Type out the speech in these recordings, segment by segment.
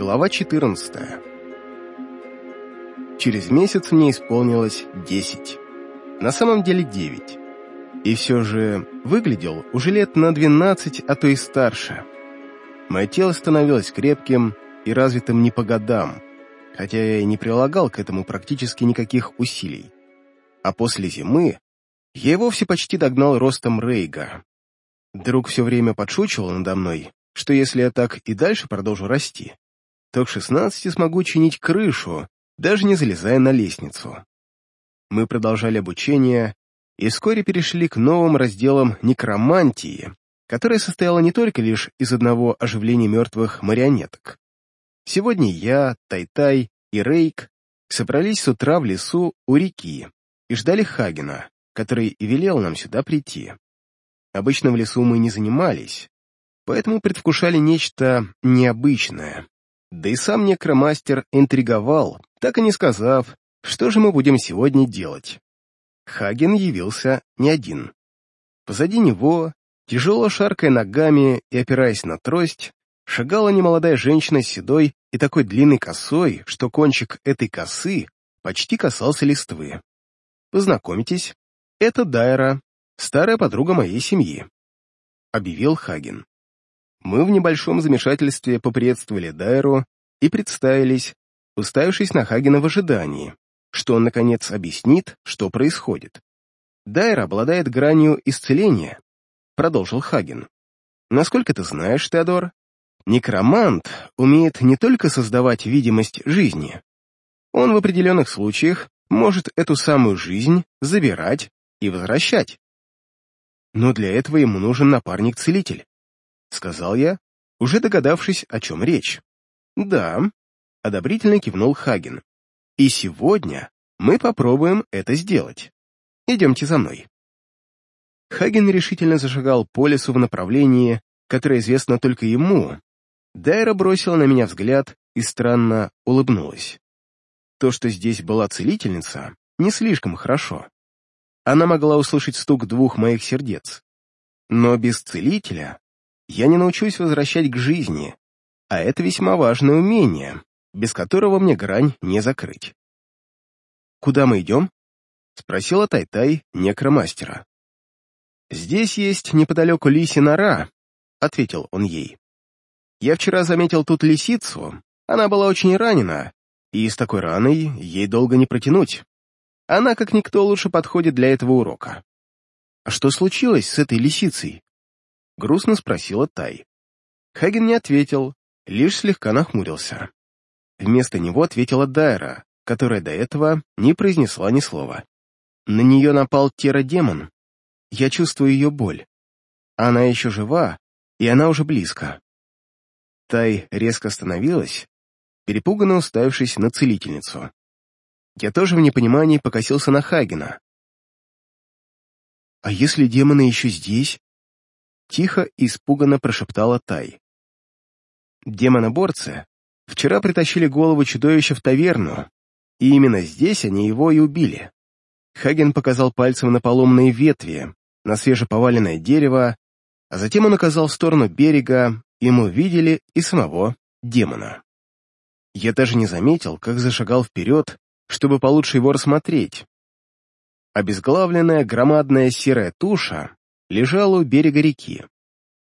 Глава 14 Через месяц мне исполнилось 10. На самом деле 9. И все же выглядел уже лет на 12, а то и старше. Мое тело становилось крепким и развитым не по годам, хотя я и не прилагал к этому практически никаких усилий. А после зимы я и вовсе почти догнал ростом Рейга. Друг все время подшучивал надо мной, что если я так и дальше продолжу расти, то к 16 смогу чинить крышу, даже не залезая на лестницу. Мы продолжали обучение и вскоре перешли к новым разделам некромантии, которая состояла не только лишь из одного оживления мертвых марионеток. Сегодня я, Тайтай и Рейк собрались с утра в лесу у реки и ждали Хагена, который и велел нам сюда прийти. Обычно в лесу мы не занимались, поэтому предвкушали нечто необычное. Да и сам некромастер интриговал, так и не сказав, что же мы будем сегодня делать. Хаген явился не один. Позади него, тяжело шаркая ногами и опираясь на трость, шагала немолодая женщина с седой и такой длинной косой, что кончик этой косы почти касался листвы. «Познакомитесь, это Дайра, старая подруга моей семьи», — объявил Хаген. Мы в небольшом замешательстве поприветствовали Дайру и представились, уставившись на Хагена в ожидании, что он, наконец, объяснит, что происходит. Дайра обладает гранью исцеления, продолжил Хаген. Насколько ты знаешь, Теодор, некромант умеет не только создавать видимость жизни, он в определенных случаях может эту самую жизнь забирать и возвращать. Но для этого ему нужен напарник-целитель. — сказал я, уже догадавшись, о чем речь. «Да», — одобрительно кивнул Хаген. «И сегодня мы попробуем это сделать. Идемте за мной». Хаген решительно зашагал по лесу в направлении, которое известно только ему. Дайра бросила на меня взгляд и странно улыбнулась. То, что здесь была целительница, не слишком хорошо. Она могла услышать стук двух моих сердец. Но без целителя я не научусь возвращать к жизни, а это весьма важное умение, без которого мне грань не закрыть. «Куда мы идем?» — спросила Тайтай некромастера. «Здесь есть неподалеку лиси нора», — ответил он ей. «Я вчера заметил тут лисицу, она была очень ранена, и с такой раной ей долго не протянуть. Она, как никто, лучше подходит для этого урока». «А что случилось с этой лисицей?» Грустно спросила Тай. Хаген не ответил, лишь слегка нахмурился. Вместо него ответила Дайра, которая до этого не произнесла ни слова. На нее напал терра-демон. Я чувствую ее боль. Она еще жива, и она уже близко. Тай резко остановилась, перепуганно уставившись на целительницу. Я тоже в непонимании покосился на Хагена. «А если демоны еще здесь?» Тихо и испуганно прошептала Тай. Демоноборцы вчера притащили голову чудовища в таверну, и именно здесь они его и убили. Хаген показал пальцем на поломные ветви, на свежеповаленное дерево, а затем он указал в сторону берега, и мы увидели и самого демона. Я даже не заметил, как зашагал вперед, чтобы получше его рассмотреть. Обезглавленная громадная серая туша лежала у берега реки.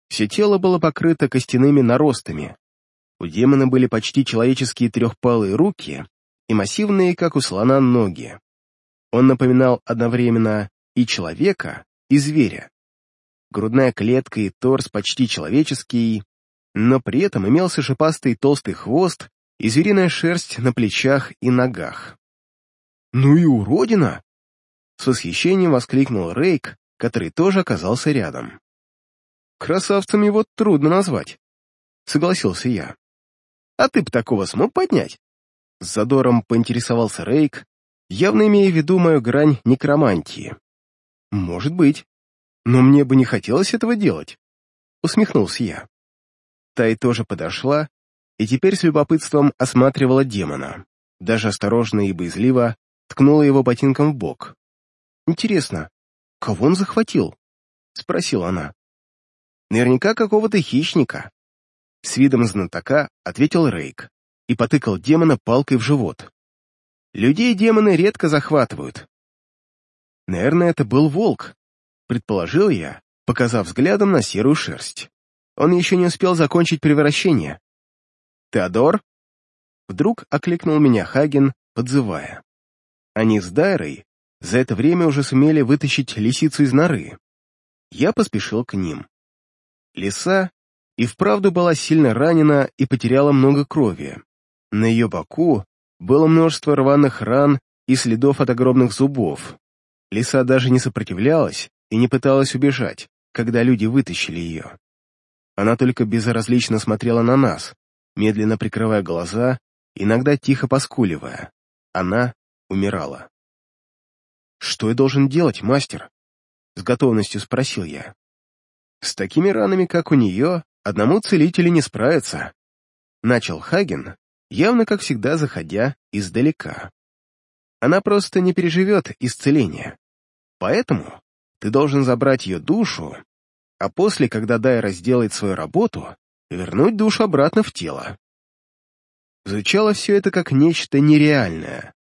Все тело было покрыто костяными наростами. У демона были почти человеческие трехпалые руки и массивные, как у слона, ноги. Он напоминал одновременно и человека, и зверя. Грудная клетка и торс почти человеческий, но при этом имелся шипастый толстый хвост и звериная шерсть на плечах и ногах. «Ну и уродина!» С восхищением воскликнул Рейк, который тоже оказался рядом. «Красавцем его трудно назвать», — согласился я. «А ты б такого смог поднять?» С задором поинтересовался Рейк, явно имея в виду мою грань некромантии. «Может быть. Но мне бы не хотелось этого делать», — усмехнулся я. Тай тоже подошла и теперь с любопытством осматривала демона. Даже осторожно и боязливо ткнула его ботинком в бок. «Интересно, «Кого он захватил?» — спросила она. «Наверняка какого-то хищника». С видом знатока ответил Рейк. и потыкал демона палкой в живот. Людей демоны редко захватывают. Наверное, это был волк, предположил я, показав взглядом на серую шерсть. Он еще не успел закончить превращение. «Теодор?» Вдруг окликнул меня Хаген, подзывая. Они с Дайрой за это время уже сумели вытащить лисицу из норы. Я поспешил к ним. Лиса и вправду была сильно ранена и потеряла много крови. На ее боку было множество рваных ран и следов от огромных зубов. Лиса даже не сопротивлялась и не пыталась убежать, когда люди вытащили ее. Она только безразлично смотрела на нас, медленно прикрывая глаза, иногда тихо поскуливая. Она умирала. «Что я должен делать, мастер?» — с готовностью спросил я. «С такими ранами, как у нее, одному целителю не справиться», — начал Хаген, явно, как всегда, заходя издалека. «Она просто не переживет исцеление. Поэтому ты должен забрать ее душу, а после, когда Дайра сделает свою работу, вернуть душу обратно в тело». Звучало все это как нечто нереальное,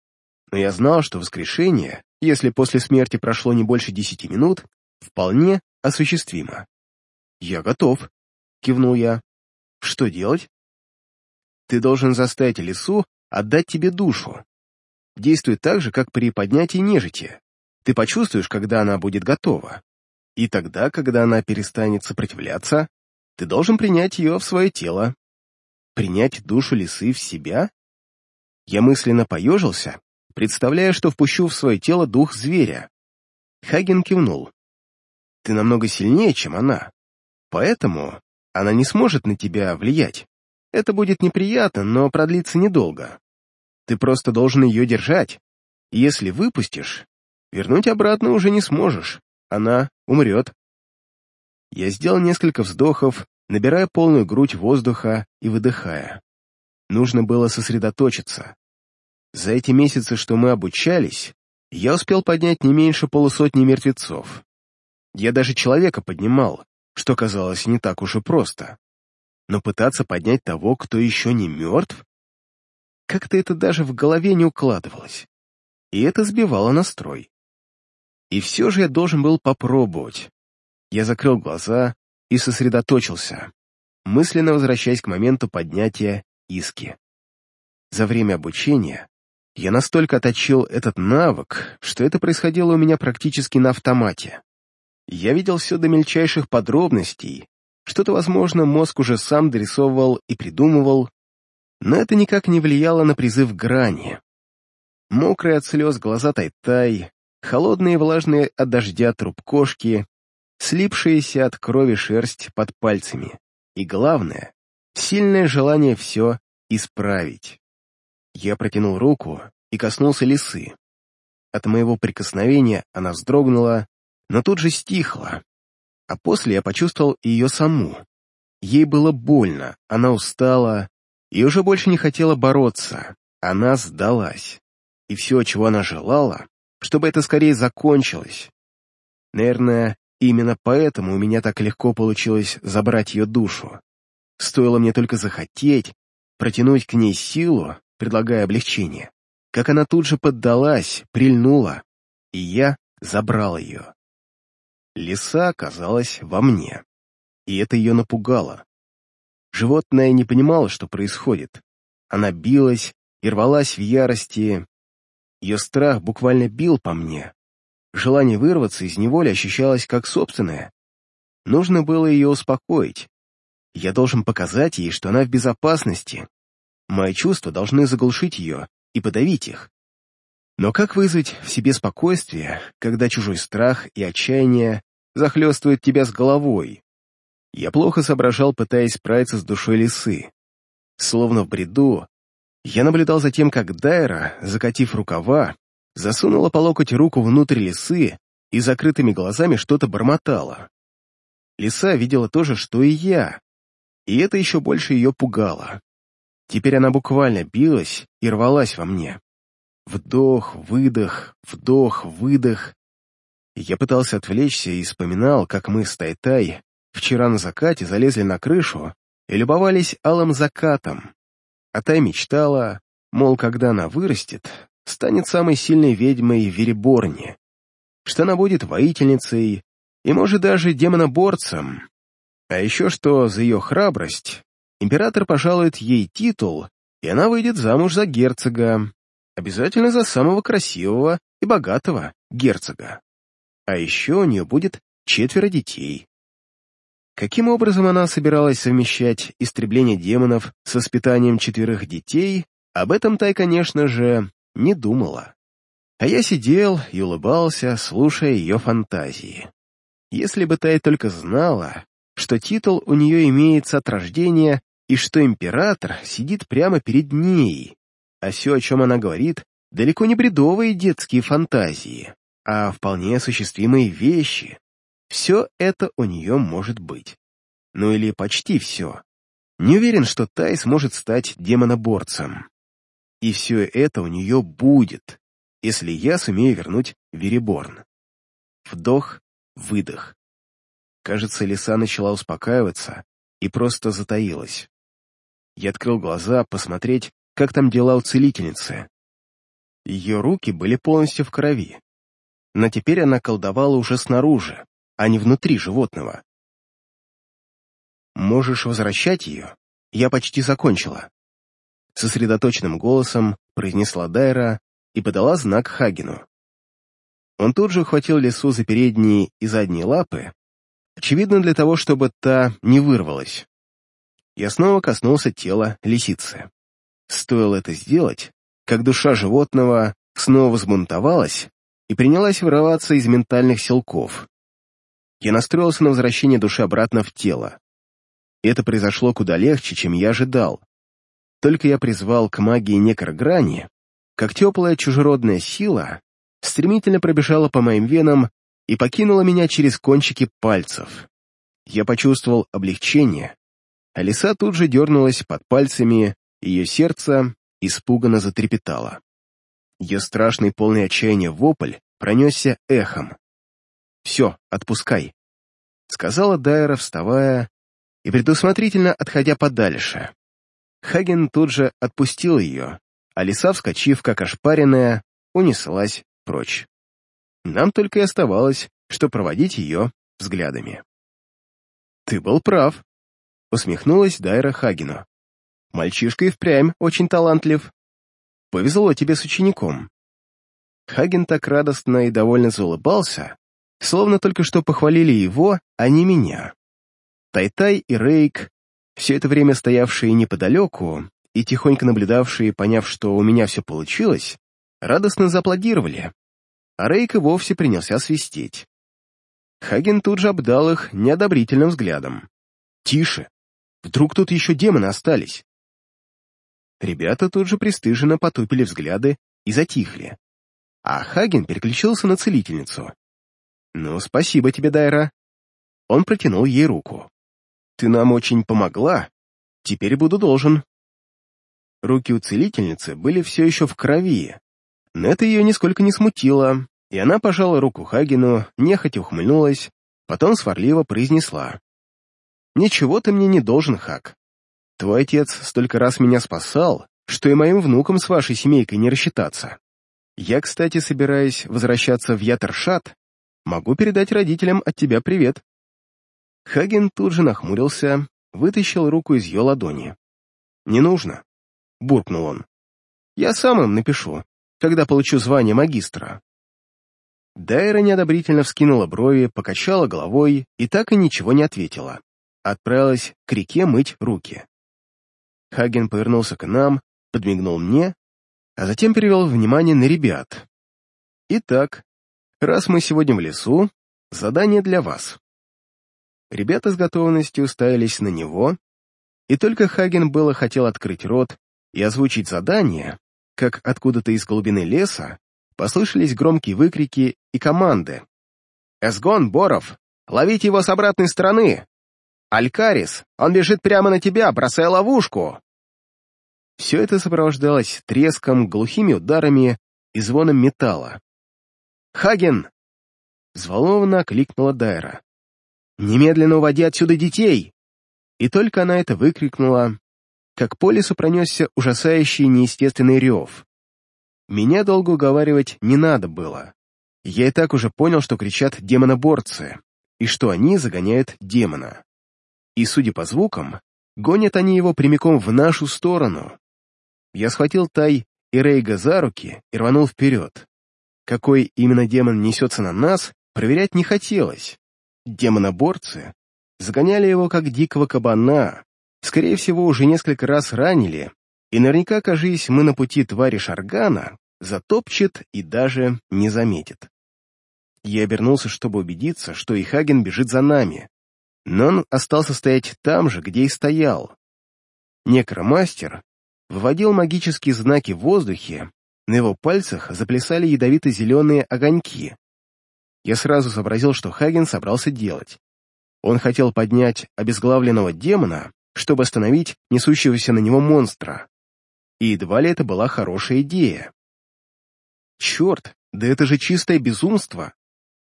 но я знал, что воскрешение если после смерти прошло не больше десяти минут, вполне осуществимо. «Я готов», — кивнул я. «Что делать?» «Ты должен заставить лесу отдать тебе душу. Действуй так же, как при поднятии нежити. Ты почувствуешь, когда она будет готова. И тогда, когда она перестанет сопротивляться, ты должен принять ее в свое тело. Принять душу лисы в себя? Я мысленно поежился представляя, что впущу в свое тело дух зверя. Хаген кивнул. «Ты намного сильнее, чем она. Поэтому она не сможет на тебя влиять. Это будет неприятно, но продлится недолго. Ты просто должен ее держать. Если выпустишь, вернуть обратно уже не сможешь. Она умрет». Я сделал несколько вздохов, набирая полную грудь воздуха и выдыхая. Нужно было сосредоточиться. За эти месяцы, что мы обучались, я успел поднять не меньше полусотни мертвецов. Я даже человека поднимал, что казалось не так уж и просто. Но пытаться поднять того, кто еще не мертв? Как-то это даже в голове не укладывалось. И это сбивало настрой. И все же я должен был попробовать. Я закрыл глаза и сосредоточился, мысленно возвращаясь к моменту поднятия иски. За время обучения я настолько отточил этот навык, что это происходило у меня практически на автомате. Я видел все до мельчайших подробностей, что-то, возможно, мозг уже сам дорисовывал и придумывал, но это никак не влияло на призыв грани. Мокрые от слез глаза Тай-Тай, холодные и влажные от дождя труп кошки, слипшиеся от крови шерсть под пальцами и, главное, сильное желание все исправить. Я протянул руку и коснулся лисы. От моего прикосновения она вздрогнула, но тут же стихла. А после я почувствовал ее саму. Ей было больно, она устала и уже больше не хотела бороться. Она сдалась. И все, чего она желала, чтобы это скорее закончилось. Наверное, именно поэтому у меня так легко получилось забрать ее душу. Стоило мне только захотеть, протянуть к ней силу, предлагая облегчение, как она тут же поддалась, прильнула, и я забрал ее. Лиса оказалась во мне, и это ее напугало. Животное не понимало, что происходит. Она билась и рвалась в ярости. Ее страх буквально бил по мне. Желание вырваться из неволи ощущалось как собственное. Нужно было ее успокоить. Я должен показать ей, что она в безопасности, Мои чувства должны заглушить ее и подавить их. Но как вызвать в себе спокойствие, когда чужой страх и отчаяние захлестывают тебя с головой? Я плохо соображал, пытаясь справиться с душой лисы. Словно в бреду, я наблюдал за тем, как Дайра, закатив рукава, засунула по локоть руку внутрь лисы и закрытыми глазами что-то бормотала. Лиса видела то же, что и я, и это еще больше ее пугало. Теперь она буквально билась и рвалась во мне. Вдох, выдох, вдох, выдох. Я пытался отвлечься и вспоминал, как мы с Тай-Тай вчера на закате залезли на крышу и любовались алым закатом. а та мечтала, мол, когда она вырастет, станет самой сильной ведьмой в Вереборне, что она будет воительницей и, может, даже демоноборцем, а еще что за ее храбрость император пожалует ей титул, и она выйдет замуж за герцога, обязательно за самого красивого и богатого герцога. А еще у нее будет четверо детей. Каким образом она собиралась совмещать истребление демонов с воспитанием четверых детей, об этом Тай, конечно же, не думала. А я сидел и улыбался, слушая ее фантазии. Если бы Тай только знала, что титул у нее имеется от рождения и что император сидит прямо перед ней, а все, о чем она говорит, далеко не бредовые детские фантазии, а вполне осуществимые вещи. Все это у нее может быть. Ну или почти все. Не уверен, что Тай сможет стать демоноборцем. И все это у нее будет, если я сумею вернуть Вереборн. Вдох, выдох. Кажется, лиса начала успокаиваться и просто затаилась. Я открыл глаза посмотреть, как там дела у целительницы. Ее руки были полностью в крови, но теперь она колдовала уже снаружи, а не внутри животного. «Можешь возвращать ее? Я почти закончила». Сосредоточенным голосом произнесла Дайра и подала знак Хагину. Он тут же ухватил лесу за передние и задние лапы очевидно для того, чтобы та не вырвалась. Я снова коснулся тела лисицы. Стоило это сделать, как душа животного снова взбунтовалась и принялась вырываться из ментальных селков. Я настроился на возвращение души обратно в тело. Это произошло куда легче, чем я ожидал. Только я призвал к магии некрограни, как теплая чужеродная сила стремительно пробежала по моим венам и покинула меня через кончики пальцев. Я почувствовал облегчение, а лиса тут же дернулась под пальцами, ее сердце испуганно затрепетало. Ее страшный полный отчаяния вопль пронесся эхом. «Все, отпускай», — сказала Дайра, вставая и предусмотрительно отходя подальше. Хаген тут же отпустил ее, а лиса, вскочив как ошпаренная, унеслась прочь. Нам только и оставалось, что проводить ее взглядами. «Ты был прав», — усмехнулась Дайра Хагину. «Мальчишка и впрямь очень талантлив. Повезло тебе с учеником». Хаген так радостно и довольно заулыбался, словно только что похвалили его, а не меня. Тай-Тай и Рейк, все это время стоявшие неподалеку и тихонько наблюдавшие, поняв, что у меня все получилось, радостно зааплодировали, а Рейк и вовсе принялся свистеть. Хаген тут же обдал их неодобрительным взглядом. «Тише! Вдруг тут еще демоны остались?» Ребята тут же пристыженно потупили взгляды и затихли. А Хаген переключился на целительницу. «Ну, спасибо тебе, Дайра». Он протянул ей руку. «Ты нам очень помогла. Теперь буду должен». Руки у целительницы были все еще в крови, но это ее нисколько не смутило, и она пожала руку Хагину, нехотя ухмыльнулась, потом сварливо произнесла. «Ничего ты мне не должен, Хаг. Твой отец столько раз меня спасал, что и моим внукам с вашей семейкой не рассчитаться. Я, кстати, собираюсь возвращаться в Ятершат, могу передать родителям от тебя привет». Хаген тут же нахмурился, вытащил руку из ее ладони. «Не нужно», — буркнул он. «Я сам им напишу, когда получу звание магистра». Дайра неодобрительно вскинула брови, покачала головой и так и ничего не ответила. Отправилась к реке мыть руки. Хаген повернулся к нам, подмигнул мне, а затем перевел внимание на ребят. «Итак, раз мы сегодня в лесу, задание для вас». Ребята с готовностью уставились на него, и только Хаген было хотел открыть рот и озвучить задание, как откуда-то из глубины леса послышались громкие выкрики и команды. «Эсгон, Боров! Ловите его с обратной стороны! Алькарис, он бежит прямо на тебя, бросая ловушку!» Все это сопровождалось треском, глухими ударами и звоном металла. «Хаген!» — взволнованно кликнула Дайра. «Немедленно уводи отсюда детей!» И только она это выкрикнула, как по лесу пронесся ужасающий неестественный рев. Меня долго уговаривать не надо было. Я и так уже понял, что кричат демоноборцы, и что они загоняют демона. И, судя по звукам, гонят они его прямиком в нашу сторону. Я схватил Тай и Рейга за руки и рванул вперед. Какой именно демон несется на нас, проверять не хотелось. Демоноборцы загоняли его как дикого кабана, скорее всего, уже несколько раз ранили, и наверняка, кажись, мы на пути твари Шаргана, затопчет и даже не заметит. Я обернулся, чтобы убедиться, что и Хаген бежит за нами, но он остался стоять там же, где и стоял. Некромастер выводил магические знаки в воздухе, на его пальцах заплясали ядовито-зеленые огоньки. Я сразу сообразил, что Хаген собрался делать. Он хотел поднять обезглавленного демона, чтобы остановить несущегося на него монстра. И едва ли это была хорошая идея. Черт, да это же чистое безумство!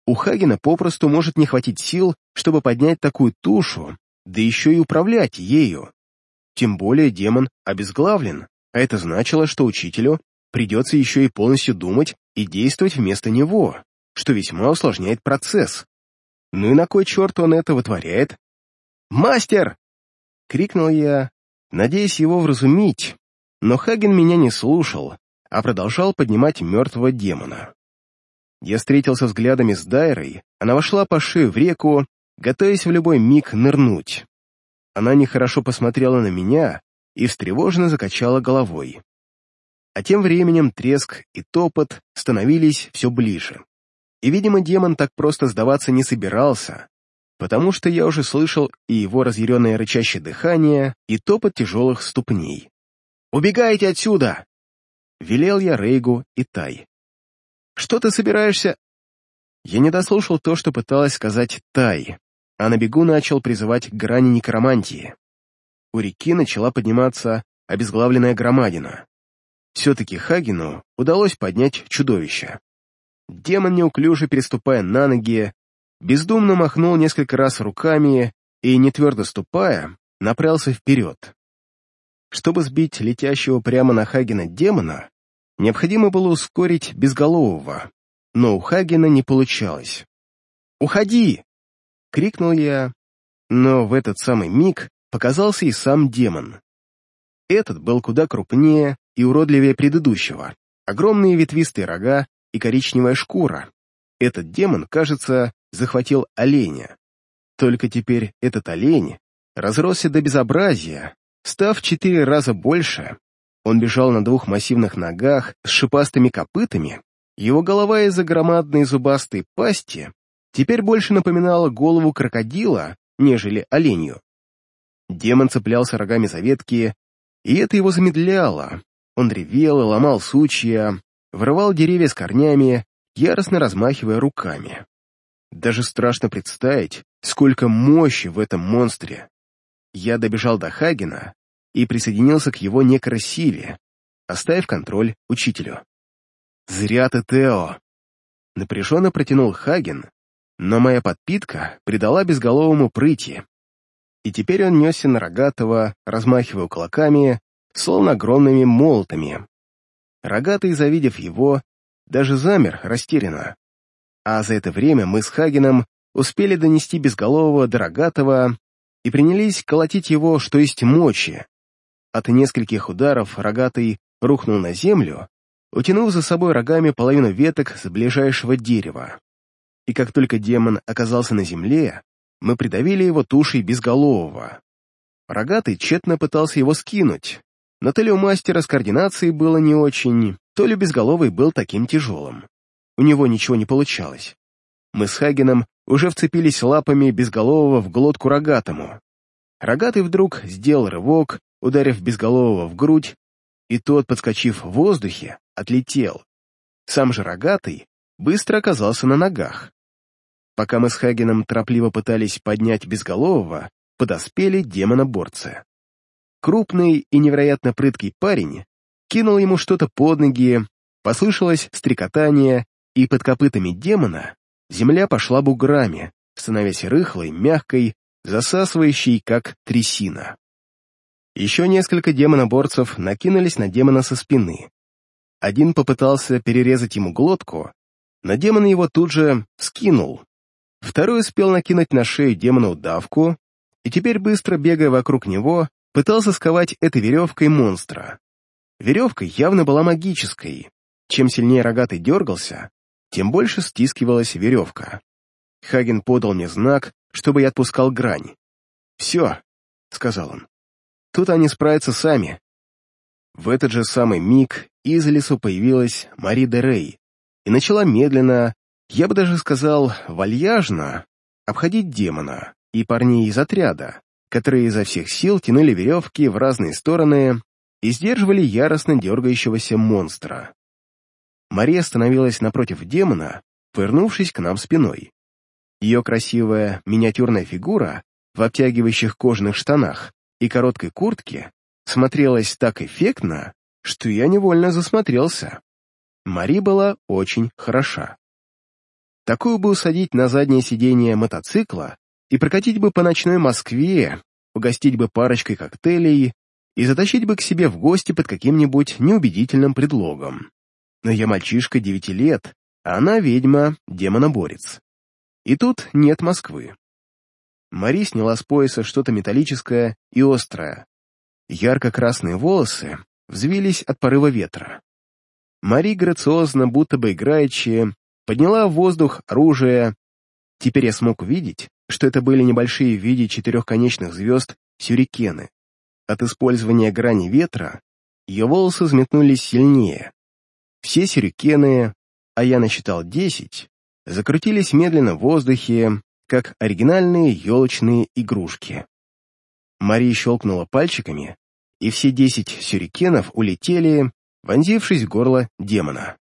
У Хагена попросту может не хватить сил, чтобы поднять такую тушу, да еще и управлять ею. Тем более демон обезглавлен, а это значило, что учителю придется еще и полностью думать и действовать вместо него, что весьма усложняет процесс. Ну и на кой черт он это вытворяет? «Мастер!» — крикнул я, надеясь его вразумить, но Хаген меня не слушал, а продолжал поднимать мертвого демона. Я встретился взглядами с Дайрой, она вошла по шею в реку, готовясь в любой миг нырнуть. Она нехорошо посмотрела на меня и встревоженно закачала головой. А тем временем треск и топот становились все ближе. И, видимо, демон так просто сдаваться не собирался, потому что я уже слышал и его разъяренное рычащее дыхание, и топот тяжелых ступней. «Убегайте отсюда!» — велел я Рейгу и Тай. «Что ты собираешься...» Я не дослушал то, что пыталась сказать Тай, а на бегу начал призывать к грани некромантии. У реки начала подниматься обезглавленная громадина. Все-таки Хагину удалось поднять чудовище. Демон, неуклюже переступая на ноги, бездумно махнул несколько раз руками и, не твердо ступая, направился вперед. Чтобы сбить летящего прямо на Хагена демона, необходимо было ускорить безголового, но у Хагена не получалось. «Уходи!» — крикнул я, но в этот самый миг показался и сам демон. Этот был куда крупнее и уродливее предыдущего. Огромные ветвистые рога и коричневая шкура. Этот демон, кажется, захватил оленя. Только теперь этот олень разросся до безобразия, став четыре раза больше. Он бежал на двух массивных ногах с шипастыми копытами, его голова из-за громадной зубастой пасти теперь больше напоминала голову крокодила, нежели оленью. Демон цеплялся рогами за ветки, и это его замедляло. Он ревел и ломал сучья, вырывал деревья с корнями, яростно размахивая руками. Даже страшно представить, сколько мощи в этом монстре. Я добежал до Хагена и присоединился к его некросиле, оставив контроль учителю. «Зря ты, Тео!» Напряженно протянул Хаген, но моя подпитка придала безголовому прыти. И теперь он несся на рогатого, размахивая кулаками, словно огромными молотами. Рогатый, завидев его, даже замер растерянно. А за это время мы с Хагеном успели донести безголового до Рогатого и принялись колотить его, что есть мочи. От нескольких ударов Рогатый рухнул на землю, утянув за собой рогами половину веток с ближайшего дерева. И как только демон оказался на земле, мы придавили его тушей безголового. Рогатый тщетно пытался его скинуть, но то ли у мастера с координацией было не очень, то ли безголовый был таким тяжелым. У него ничего не получалось. Мы с Хагеном уже вцепились лапами безголового в глотку рогатому. Рогатый вдруг сделал рывок, ударив безголового в грудь, и тот, подскочив в воздухе, отлетел. Сам же рогатый быстро оказался на ногах. Пока мы с Хагеном торопливо пытались поднять безголового, подоспели демоноборцы. Крупный и невероятно прыткий парень кинул ему что-то под ноги, послышалось стрекотание, и под копытами демона земля пошла буграми, становясь рыхлой, мягкой, засасывающей, как трясина. Еще несколько демоноборцев накинулись на демона со спины. Один попытался перерезать ему глотку, но демон его тут же скинул. Второй успел накинуть на шею демона удавку, и теперь, быстро бегая вокруг него, пытался сковать этой веревкой монстра. Веревка явно была магической. Чем сильнее рогатый дергался, тем больше стискивалась веревка. Хаген подал мне знак, чтобы я отпускал грань. «Все», — сказал он, — «тут они справятся сами». В этот же самый миг из лесу появилась Мари де Рей и начала медленно, я бы даже сказал, вальяжно, обходить демона и парней из отряда, которые изо всех сил тянули веревки в разные стороны и сдерживали яростно дергающегося монстра. Мария остановилась напротив демона, повернувшись к нам спиной. Ее красивая миниатюрная фигура в обтягивающих кожаных штанах и короткой куртке смотрелась так эффектно, что я невольно засмотрелся. Мари была очень хороша. Такую бы усадить на заднее сиденье мотоцикла и прокатить бы по ночной Москве, угостить бы парочкой коктейлей и затащить бы к себе в гости под каким-нибудь неубедительным предлогом. Но я мальчишка девяти лет, а она ведьма, демоноборец. И тут нет Москвы. Мари сняла с пояса что-то металлическое и острое. Ярко-красные волосы взвились от порыва ветра. Мари грациозно, будто бы играючи, подняла в воздух оружие. Теперь я смог увидеть, что это были небольшие в виде четырехконечных звезд сюрикены. От использования грани ветра ее волосы взметнулись сильнее. Все сюрикены, а я насчитал десять, закрутились медленно в воздухе, как оригинальные елочные игрушки. Мария щелкнула пальчиками, и все десять сюрикенов улетели, вонзившись в горло демона.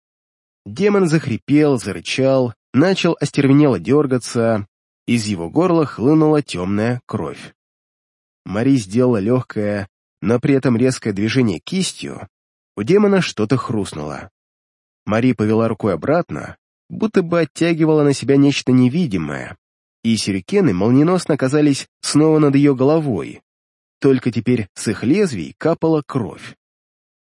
Демон захрипел, зарычал, начал остервенело дергаться, из его горла хлынула темная кровь. Мари сделала легкое, но при этом резкое движение кистью, у демона что-то хрустнуло. Мари повела рукой обратно, будто бы оттягивала на себя нечто невидимое, и сюрикены молниеносно оказались снова над ее головой, только теперь с их лезвий капала кровь.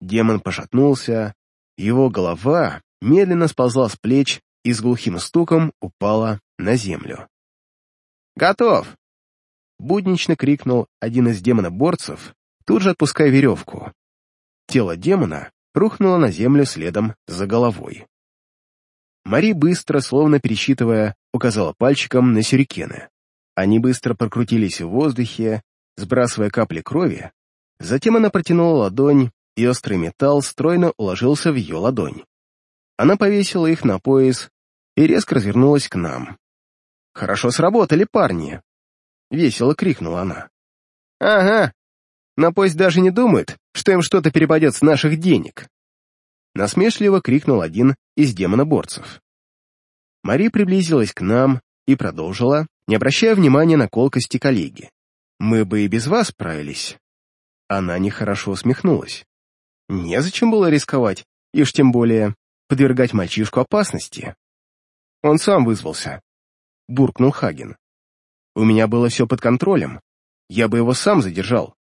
Демон пошатнулся, его голова медленно сползла с плеч и с глухим стуком упала на землю. «Готов!» — буднично крикнул один из демоноборцев, тут же отпуская веревку. Тело демона рухнуло на землю следом за головой. Мари быстро, словно пересчитывая, указала пальчиком на сюрикены. Они быстро прокрутились в воздухе, сбрасывая капли крови, затем она протянула ладонь, и острый металл стройно уложился в ее ладонь. Она повесила их на пояс и резко развернулась к нам. «Хорошо сработали, парни!» — весело крикнула она. «Ага, но пусть даже не думают, что им что-то перепадет с наших денег!» Насмешливо крикнул один из демоноборцев. Мари приблизилась к нам и продолжила, не обращая внимания на колкости коллеги. «Мы бы и без вас справились». Она нехорошо усмехнулась. Незачем было рисковать, и уж тем более подвергать мальчишку опасности. Он сам вызвался, — буркнул Хаген. У меня было все под контролем, я бы его сам задержал.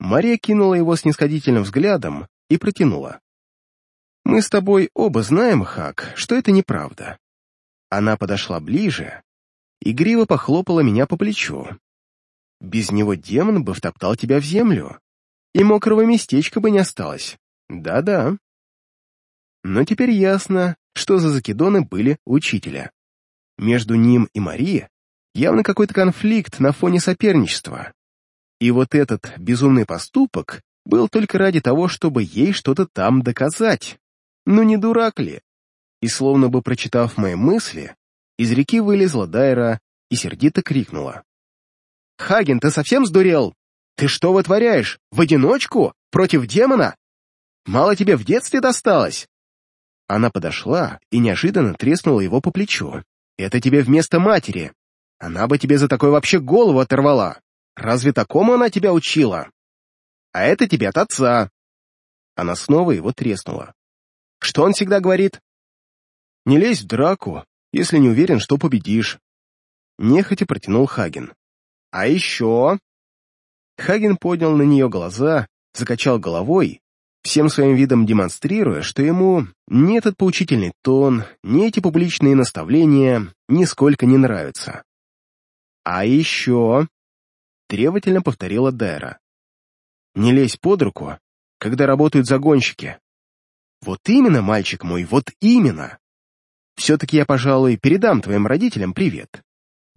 Мария кинула его снисходительным взглядом и протянула. «Мы с тобой оба знаем, Хак, что это неправда». Она подошла ближе, и гриво похлопала меня по плечу. «Без него демон бы втоптал тебя в землю, и мокрого местечка бы не осталось. Да-да». Но теперь ясно, что за закидоны были учителя. Между ним и Марией явно какой-то конфликт на фоне соперничества. И вот этот безумный поступок был только ради того, чтобы ей что-то там доказать. Ну не дурак ли? И словно бы прочитав мои мысли, из реки вылезла Дайра и сердито крикнула. «Хаген, ты совсем сдурел? Ты что вытворяешь? В одиночку? Против демона? Мало тебе в детстве досталось?» Она подошла и неожиданно треснула его по плечу. «Это тебе вместо матери. Она бы тебе за такое вообще голову оторвала. Разве такому она тебя учила? А это тебе от отца». Она снова его треснула. «Что он всегда говорит?» «Не лезь в драку, если не уверен, что победишь». Нехотя протянул Хаген. «А еще...» Хаген поднял на нее глаза, закачал головой, всем своим видом демонстрируя, что ему ни этот поучительный тон, ни эти публичные наставления нисколько не нравятся. «А еще...» — требовательно повторила Дайра. «Не лезь под руку, когда работают загонщики. Вот именно, мальчик мой, вот именно. Все-таки я, пожалуй, передам твоим родителям привет.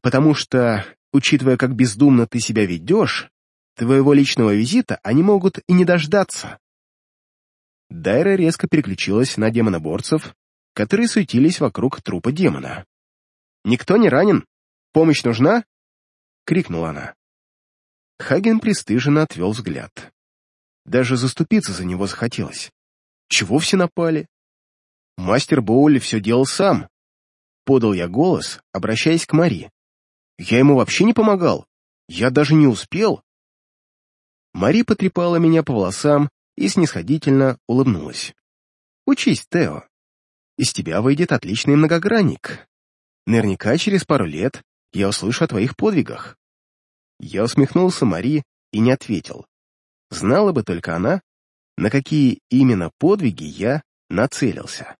Потому что, учитывая, как бездумно ты себя ведешь, твоего личного визита они могут и не дождаться. Дайра резко переключилась на демоноборцев, которые суетились вокруг трупа демона. «Никто не ранен? Помощь нужна?» — крикнула она. Хаген пристыженно отвел взгляд. Даже заступиться за него захотелось. Чего все напали? Мастер Боули все делал сам. Подал я голос, обращаясь к Мари. Я ему вообще не помогал. Я даже не успел. Мари потрепала меня по волосам и снисходительно улыбнулась. «Учись, Тео. Из тебя выйдет отличный многогранник. Наверняка через пару лет я услышу о твоих подвигах». Я усмехнулся Мари и не ответил. Знала бы только она, на какие именно подвиги я нацелился.